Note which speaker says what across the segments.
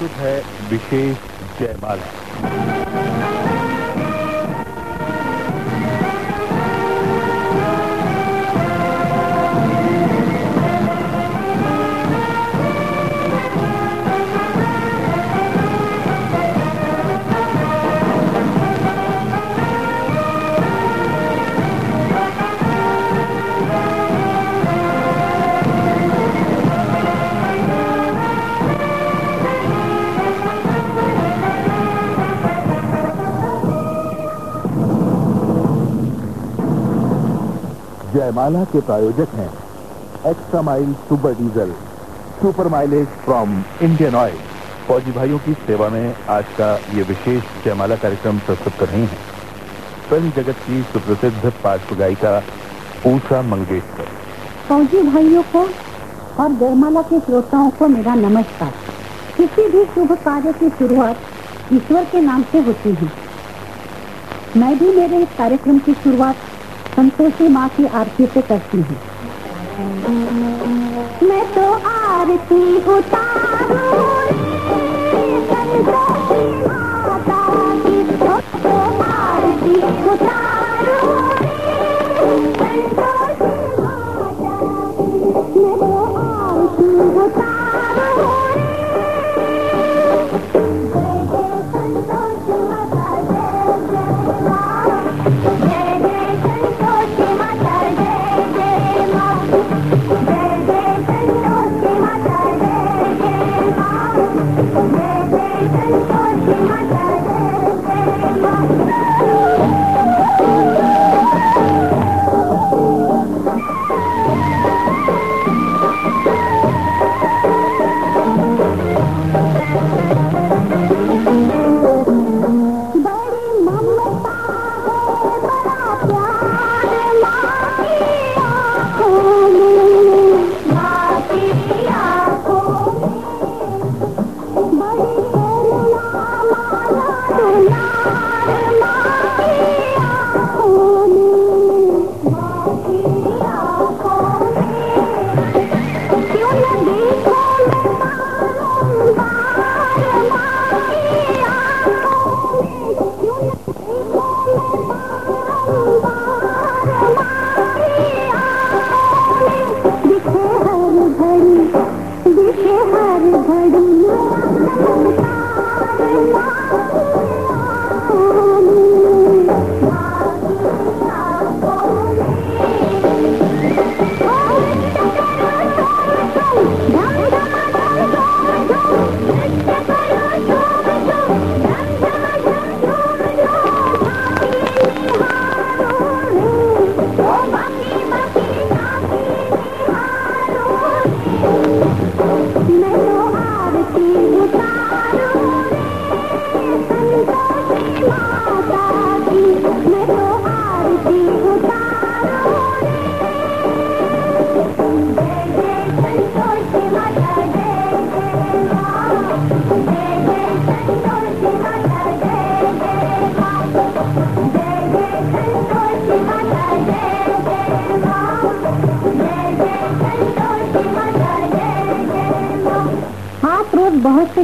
Speaker 1: प्रस्तुत है विशेष जयमाला। जयमाला के प्रायोजक हैं extra mile super diesel, super mileage from Indian Oil. फौजी भाइयों की सेवा में आज का ये विशेष जयमाला कार्यक्रम प्रस्तुत कर रही हैं। फ़िल्म जगत की सुप्रसिद्ध पार्श्व गायिका ऊषा मंगेशकर।
Speaker 2: फौजी भाइयों को और जयमाला के श्रोताओं को मेरा नमस्कार। किसी भी शुभ कार्य की शुरुआत ईश्वर के नाम से होती है। मैं भी मेरे इस कार्यक्रम की शुरुआत संतोषी माँ की आरती से करती हूँ। मैं तो आरती उतारूं।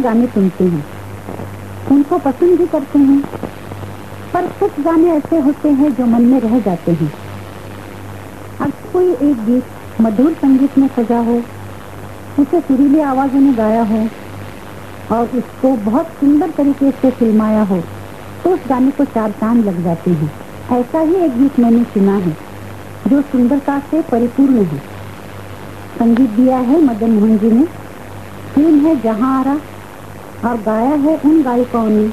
Speaker 2: गाने सुनते हैं। उनको पसंद भी करते हैं। पर कुछ गाने ऐसे होते हैं जो मन में रह जाते हैं। अब कोई एक गीत मधुर संगीत में सजा हो, उसे सुरीली आवाजों में गाया हो, और उसको बहुत सुंदर तरीके से फिल्माया हो तो उस गाने को चार चाँद लग जाते हैं। ऐसा ही एक गीत मैंने सुना है, जो सुंदरता से परिपूर्ण है। संगीत दिया है मदन मोहन जी ने। फ़िल्म है जहाँ आरा और गाया है उन गायिकाओं ने,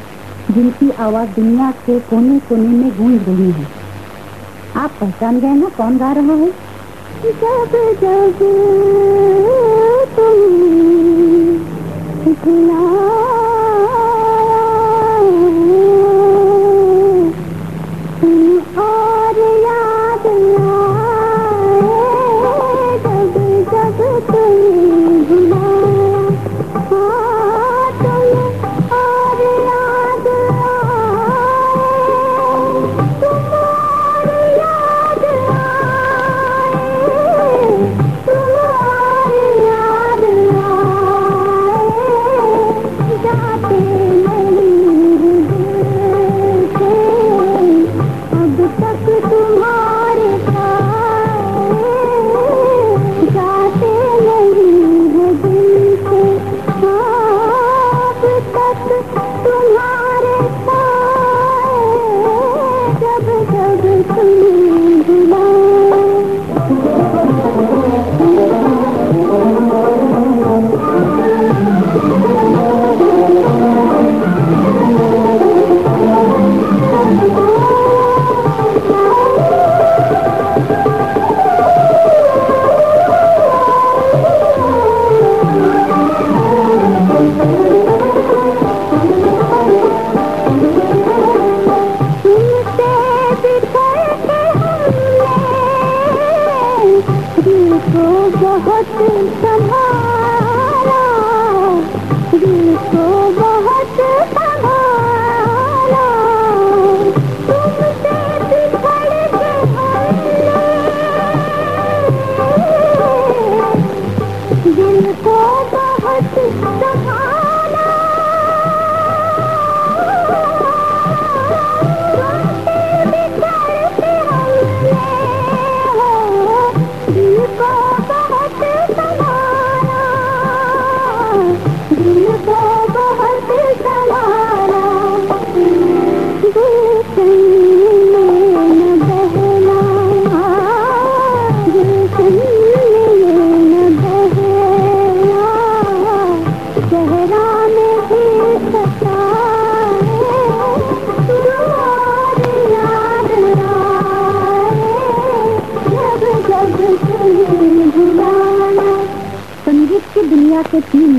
Speaker 2: जिनकी आवाज़ दुनिया के कोने कोने में गूंज रही है। आप पहचान गए ना कौन गा रहा है? जब जब तुम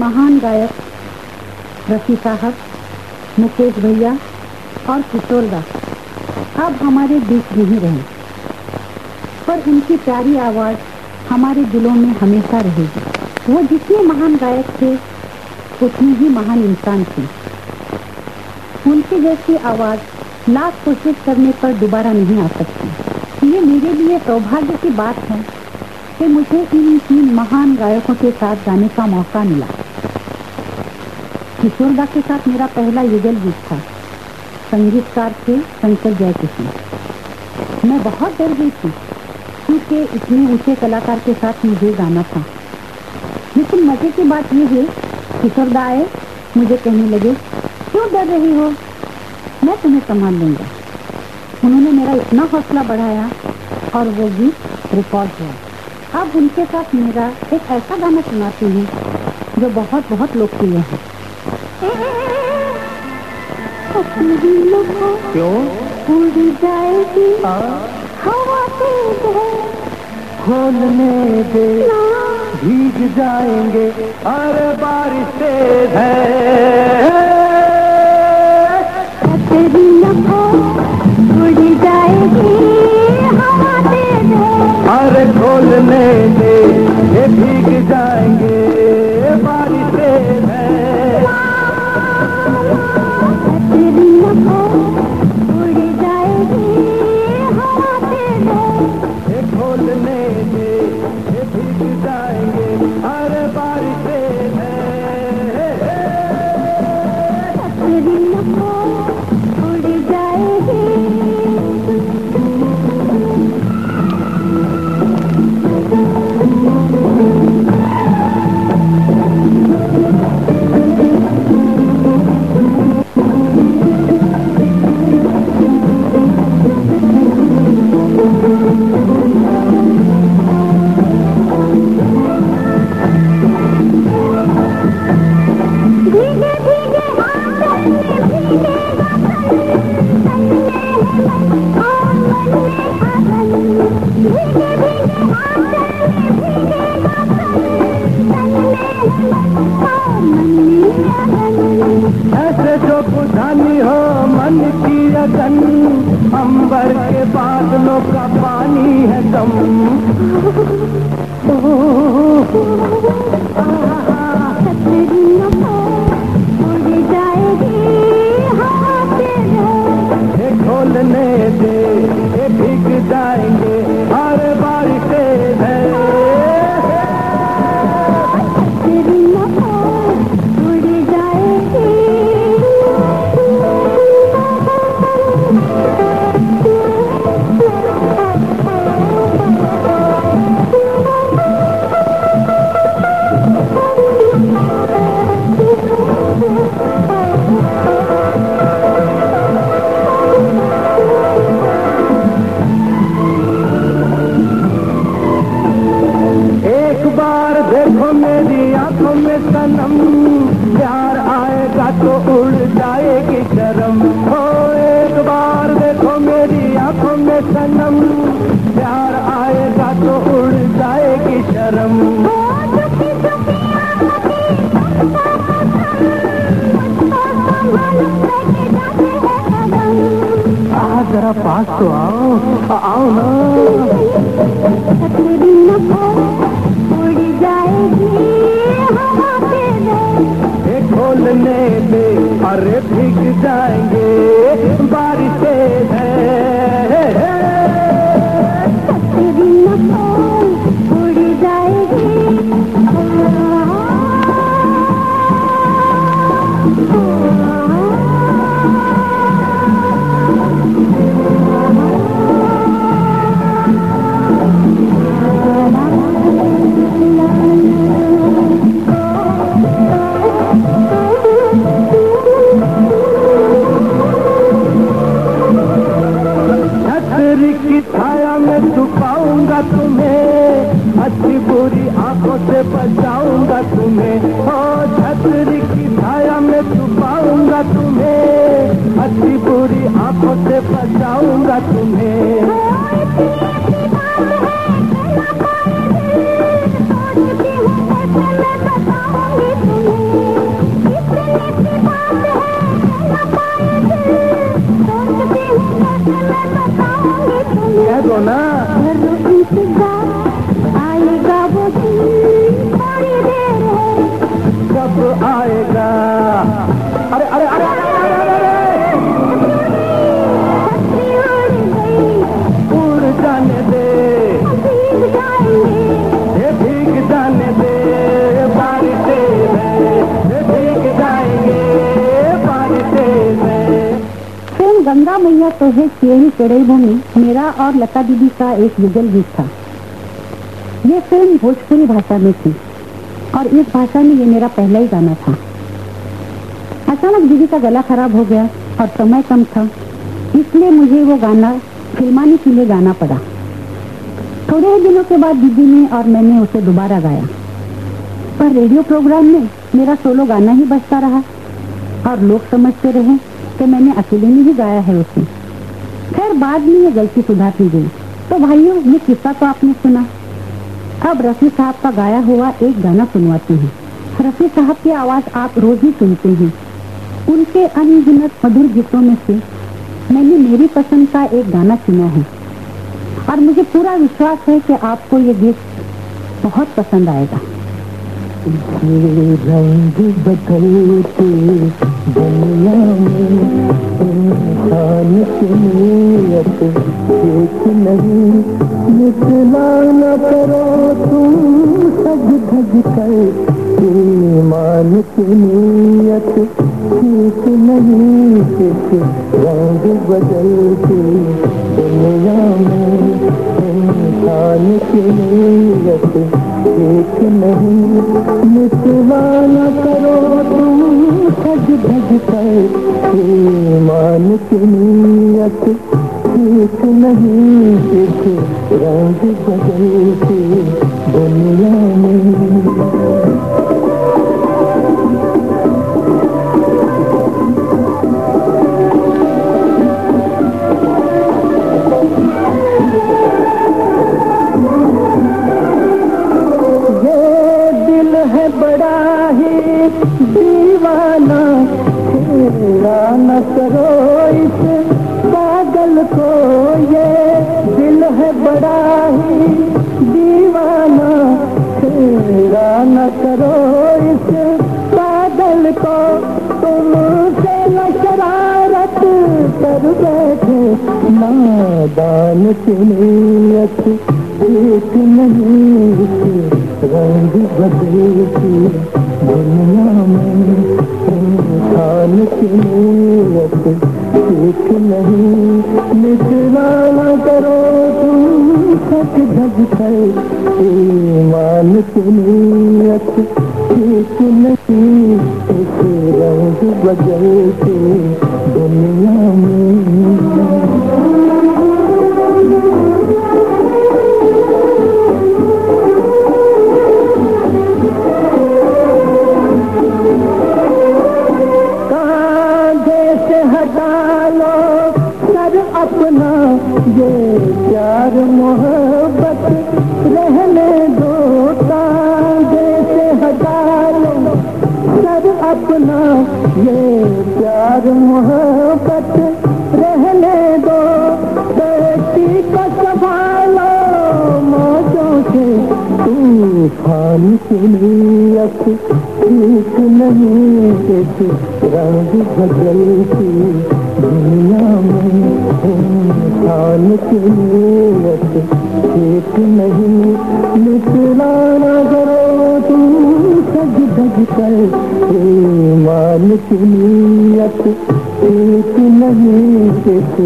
Speaker 3: गायक, रफी साहब, मुकेश भैया और किशोर दा अब हमारे बीच नहीं रहे, पर उनकी प्यारी आवाज़ हमारे दिलों में हमेशा रहेगी। वो जितने महान गायक थे, उतने ही महान इंसान थे। उनकी जैसी आवाज़ लाख कोशिश करने पर दोबारा नहीं आ सकती। ये मेरे लिए सौभाग्य की बात है कि मुझे इन तीन महान गायकों के साथ गाने का मौका मिला। किशोरदा के साथ मेरा पहला युगल गीत था। संगीतकार थे शंकर जयकिशन। मैं बहुत डर गई थी, क्योंकि इतने ऊँचे कलाकार के साथ मुझे गाना था। लेकिन मज़े की बात यह है, किशोरदा आए, मुझे कहने लगे, क्यों डर रही हो? मैं तुम्हें संभाल लूँगा। उन्होंने मेरा इतना हौसला बढ़ाया और वो गीत रिकॉर्ड हुआ। अब उनके साथ मेरा एक ऐसा गाना सुनाती हूँ, जो बहुत बहुत लोकप्रिय है।
Speaker 1: क्यों?
Speaker 3: उड़ जाएगी हवा है
Speaker 1: खोलने दे, भीग जाएँगे, अरे बारिश तेज है।
Speaker 3: तेरी लपो उड़ जाएगी हवा तेज है
Speaker 1: खोलने दे भीग जाएँगे, बारिश तेज है।
Speaker 3: मैया तो है चेरी चढ़ेबों में मेरा और लता दीदी का एक युगल गीत था। ये फ़िल्म भोजपुरी भाषा में थी और इस भाषा में ये मेरा पहला ही गाना था। अचानक दीदी का गला खराब हो गया और समय कम था। इसलिए मुझे वो गाना, फिल्माने के लिए गाना पड़ा। थोड़े ही दिनों के बाद दीदी ने और मैंने उसे दोबारा गाया। पर रेडियो प्रोग्राम में मेरा सोलो गाना ही बजता रहा और लोग समझते रहे। कि मैंने अकेले में ही गाया है उसे। खैर, बाद में ये गलती सुधार दी गई। तो भाइयों, ये किस्सा तो आपने सुना। अब रफी साहब का गाया हुआ एक गाना सुनवाती हूँ। रफी साहब की आवाज़ आप रोज ही सुनते हैं। उनके अनगिनत मधुर गीतों में से मैंने मेरी पसंद का एक गाना चुना है। और मुझे पूरा विश्वास है कि आपको ये गीत बहुत पसंद आएगा।
Speaker 4: रंग बदलते दुनिया में इंसान की एक नहीं निकला न करो तुम सज धज कर ईमान की नीयत ठीक नहीं किस रंग बदलते दुनिया में इंसान एक नहीं मिसवा न करो तुम सज भज कर ईमान की नीयत ठीक नहीं। किस रंग बदलती दुनिया में न करो इस पागल को ये दिल है बड़ा ही दीवाना तेरा न करो इस पागल को तुमसे न शरारत कर बैठे नादान की नीयत, एक नहीं रंग बदलती दुनिया में इंसान की नीयत नहीं निकला करो तुम सच धज एक नहीं इस रंग बदलती दुनिया में मोहब्बत रहने दो कांधे से सर अपना ये प्यार मोहब्बत रहने दो। बेटी को संभालो मौजों से। तूफ़ान ठीक नहीं किस रंग बदलती दुनिया में इंसान की नीयत ठीक नहीं निकला करो तुम सज धज कर मान की नीयत ठीक नहीं किस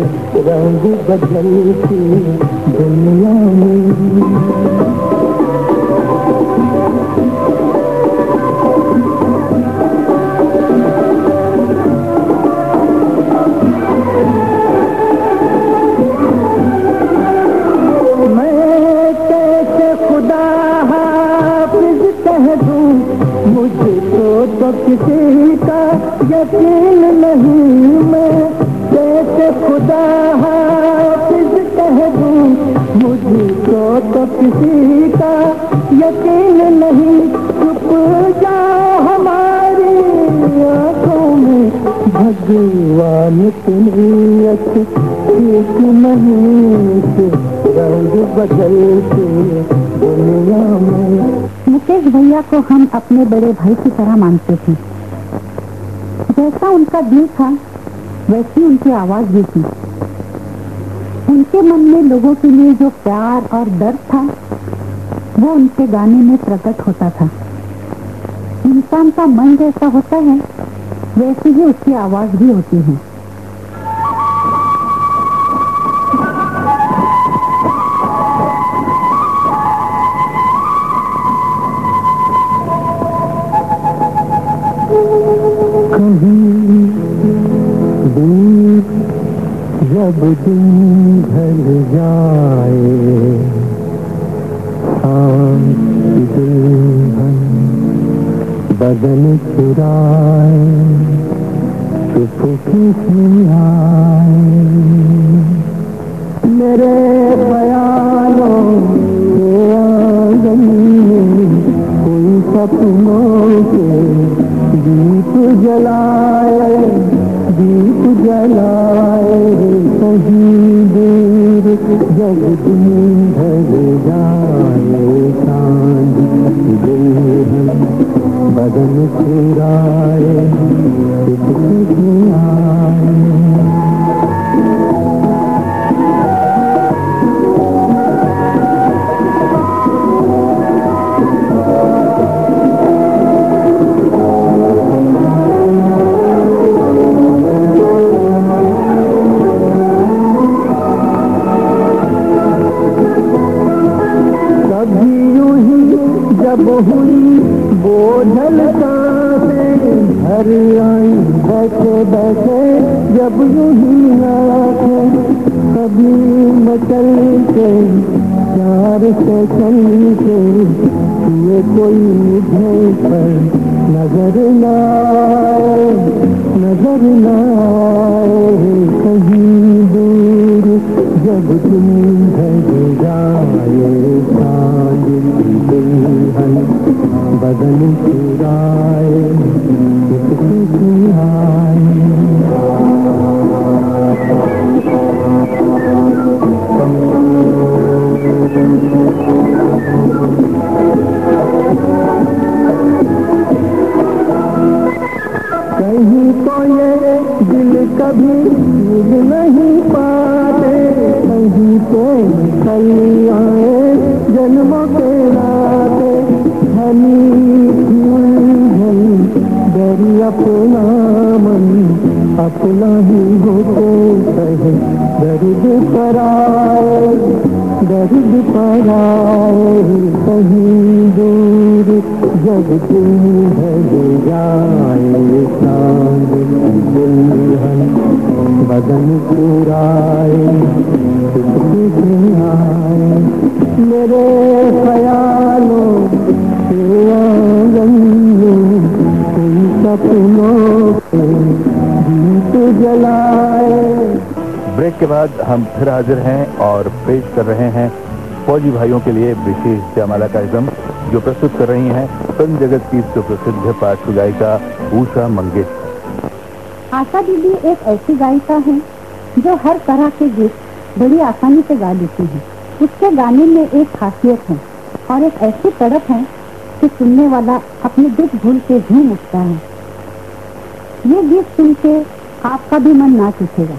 Speaker 4: रंग बदलती दुनिया में मैं यकीन नहीं मैं कैसे खुदा हाफिज कह दूँ मुझको तो किसी का यकीन नहीं। चुप जा हमारी आँखों में, भगवान की नीयत ठीक नहीं से रंग बदलते दुनिया में।
Speaker 3: मुकेश भैया को हम अपने बड़े भाई की तरह मानते थे। जैसा उनका दिल था, वैसी उनकी आवाज़ भी थी। उनके मन में लोगों के लिए जो प्यार और दर्द था, वो उनके गाने में प्रकट होता था। इंसान का मन जैसा होता है, वैसी ही उसकी आवाज़ भी होती है।
Speaker 4: कहीं दूर जब दिन ढल जाए शांत दुल्हन बदन चुराए चुपके से आए मेरे बयानों के आँगन कोई सपनों जलाए दीप जलाए तो ही देर जब दिन भर जाए सांझ बदन चुराए आए जब यूँ ही आँखें कभी मचल के, प्यार से चल के, ये कोई मुझे पर नज़र ना नज़र ना कहीं दूर जब तुम दर्द पर आए दर्द पर कहीं दूर जब तुम ढल जाए, चाँद दुल्हन बदन चुराए आए, मेरे ख्यालों के आँगन सपनों के दीप जलाए
Speaker 1: के बाद हम फिर हाजिर हैं और पेश कर रहे हैं फौजी भाइयों के लिए विशेष जयमाला कार्यक्रम जो प्रस्तुत कर रही हैं फ़िल्म जगत की सुप्रसिद्ध पार्श्व गायिका उषा मंगेशकर।
Speaker 3: आशा दीदी एक ऐसी गायिका है जो हर तरह के गीत बड़ी आसानी से गा लेती है। उसके गाने में एक खासियत है और एक ऐसी तड़प है कि सुनने वाला अपने दुख भूल के झूम उठता है ये गीत सुन के आपका भी मन
Speaker 2: ना उठेगा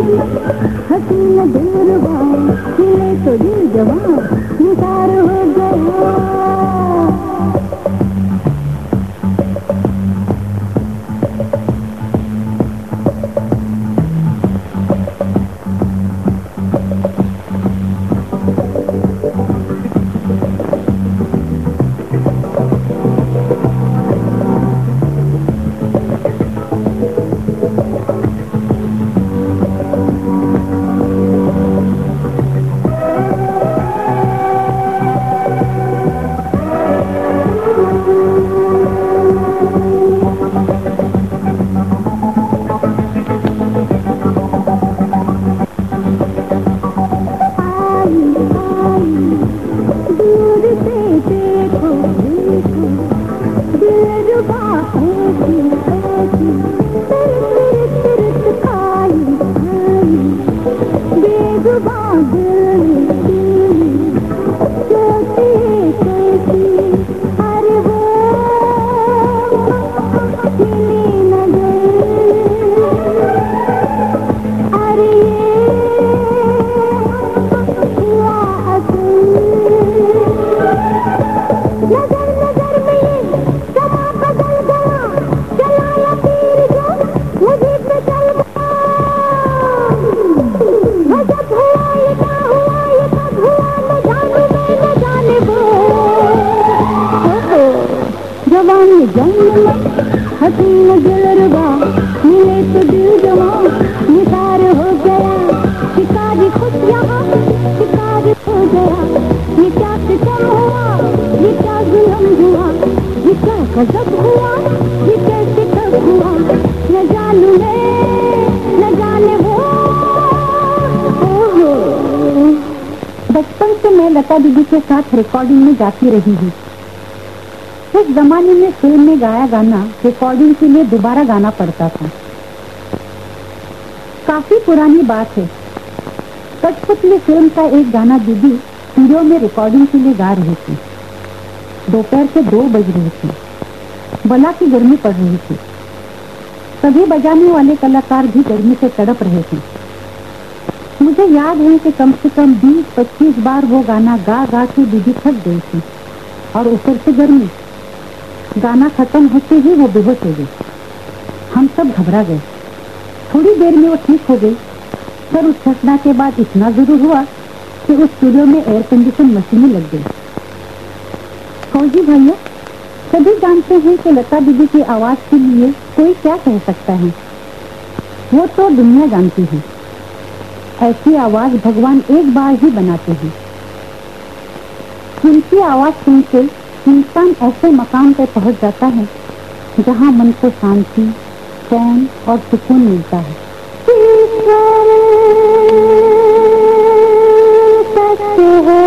Speaker 2: हसीन दिल रुबा तो दिल जवान निसार हो गया। रिकॉर्डिंग में जाती रही हूँ। उस जमाने में फ़िल्म में गाया गाना रिकॉर्डिंग के लिए दोबारा गाना पड़ता था। काफ़ी पुरानी बात है। कठपुतली फ़िल्म का एक गाना दीदी स्टूडियो में रिकॉर्डिंग के लिए गा रही थी। दोपहर के दो बज रही थी। बला की गर्मी पड़ रही थी। सभी बजाने वाले कलाकार भी गर्मी से तड़प रहे थे। मुझे याद है कि कम से कम 20-25 बार वो गाना गा गा के दीदी थक गई थी। और ऊपर से गर्मी। गाना खत्म होते ही वो बेहोश हो गई। हम सब घबरा गए। थोड़ी देर में वो ठीक हो गई। पर उस घटना के बाद इतना ज़रूर हुआ कि उस स्टूडियो में एयर कंडीशन मशीनें लग गई। फौजी भैया सभी जानते हैं कि लता दीदी की आवाज़ के लिए कोई क्या कह सकता है? वो तो दुनिया जानती है। ऐसी आवाज़ भगवान एक बार ही बनाते हैं। उनकी आवाज़ सुनकर इंसान ऐसे मकान पर पहुँच जाता है, जहाँ मन को शांति, चैन और सुकून मिलता है। है।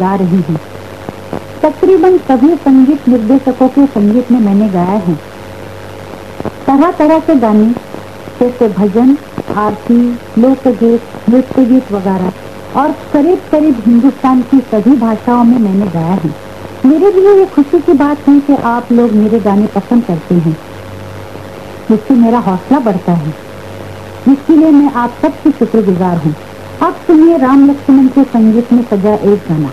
Speaker 2: गा रही हूँ। तकरीबन सभी संगीत निर्देशकों के संगीत में मैंने गाया है। तरह तरह के गाने, जैसे भजन, आरती, लोकगीत नृत्य गीत वगैरह, और करीब करीब हिंदुस्तान की सभी भाषाओं में मैंने गाया है। मेरे लिए ये खुशी की बात है कि आप लोग मेरे गाने पसंद करते हैं। जिससे मेरा हौसला बढ़ता है। जिसके लिए मैं आप सबसे शुक्रगुजार हूँ। अब सुनिए राम लक्ष्मण के संगीत में सजा एक गाना।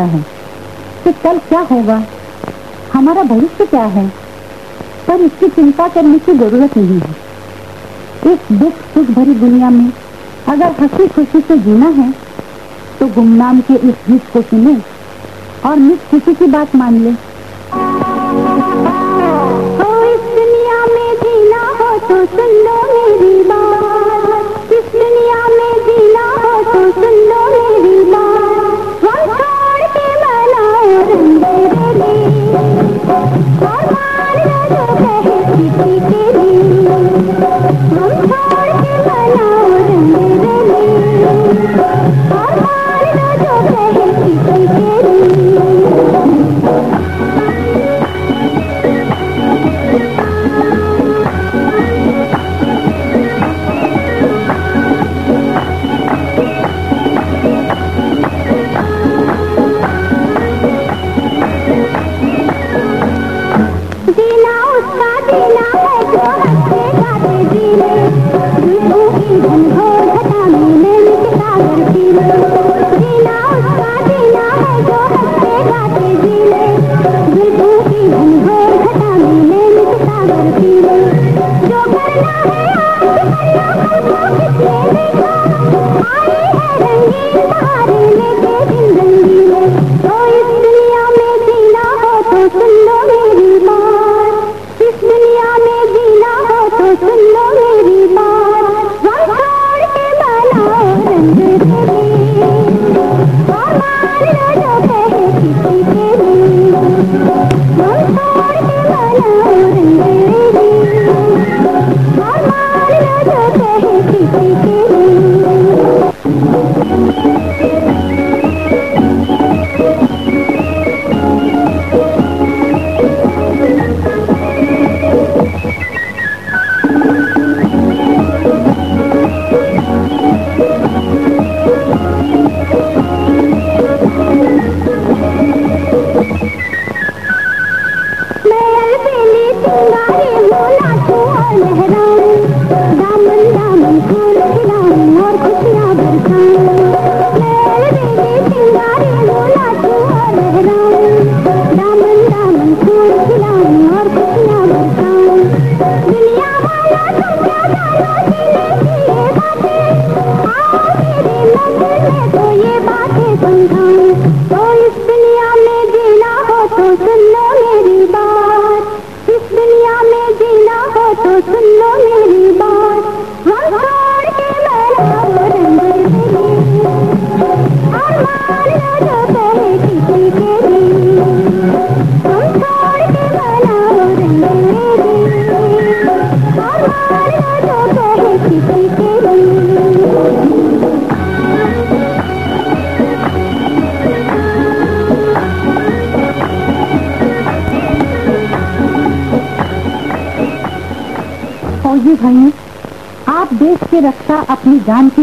Speaker 2: सकता है। कि कल क्या होगा? हमारा भविष्य क्या है? पर इसकी चिंता करने की ज़रूरत नहीं है। इस दुख, सुख भरी दुनिया में अगर हँसी खुशी से जीना है तो गुमनाम के इस गीत को सुने और मिस खुशी की बात मान ले। तो इस दुनिया में जीना हो तो सुन लो मेरी बात। भगवान जो कहे किसी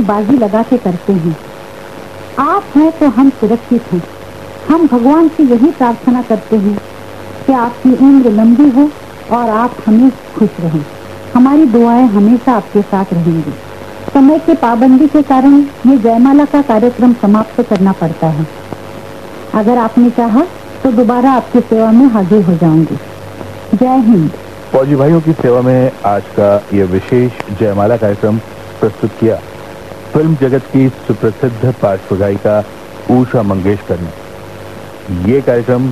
Speaker 3: बाजी लगा के करते हैं। आप हैं तो हम सुरक्षित हैं। हम भगवान से यही प्रार्थना करते हैं कि आपकी उम्र लंबी हो और आप हमें खुश रहें। हमारी दुआएँ हमेशा आपके साथ रहेंगी। समय की पाबंदी के कारण ये जयमाला का कार्यक्रम समाप्त करना पड़ता है। अगर आपने चाहा तो दोबारा आपकी सेवा में हाजिर हो जाऊँगी। जय हिंद।
Speaker 5: फौजी भाइयों की सेवा में आज का ये विशेष जयमाला कार्यक्रम प्रस्तुत किया। फ़िल्म जगत की सुप्रसिद्ध पार्श्व गायिका उषा मंगेशकर ने। ये कार्यक्रम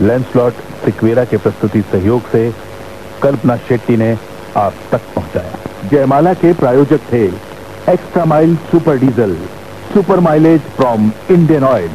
Speaker 5: लैंसलॉट सिक्वेरा के प्रस्तुति सहयोग से कल्पना शेट्टी ने आप तक पहुँचाया। जयमाला के प्रायोजक थे extra mile super diesel, super mileage from Indian Oil.